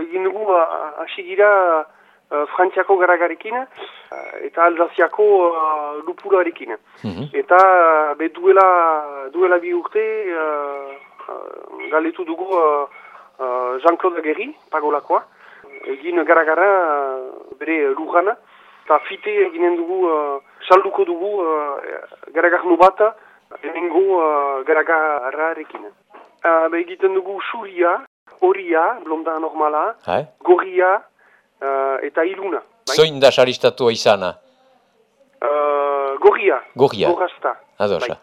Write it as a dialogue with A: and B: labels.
A: egin dugu uh, hasi gira uh, frantziako garagarekin uh, eta alzaziako uh, lupurarekin. Eta uh, be duela, duela bi urte uh, uh, galetu dugu uh, uh, Jean-Claude Aguerri, pagolakoa, egin garagara uh, bere lujana, eta fite eginen dugu, uh, salduko dugu uh, garagarnu bat, hemengo uh, garagarrarekin. Uh, egiten dugu suria, horia, blonda normala,
B: Hai?
A: gorria uh, eta iluna. Bai?
B: Zoin da saristatua izana?
A: Uh, gorria.
B: Gorria.
A: Gorrasta.
B: Adosa.
A: Bai.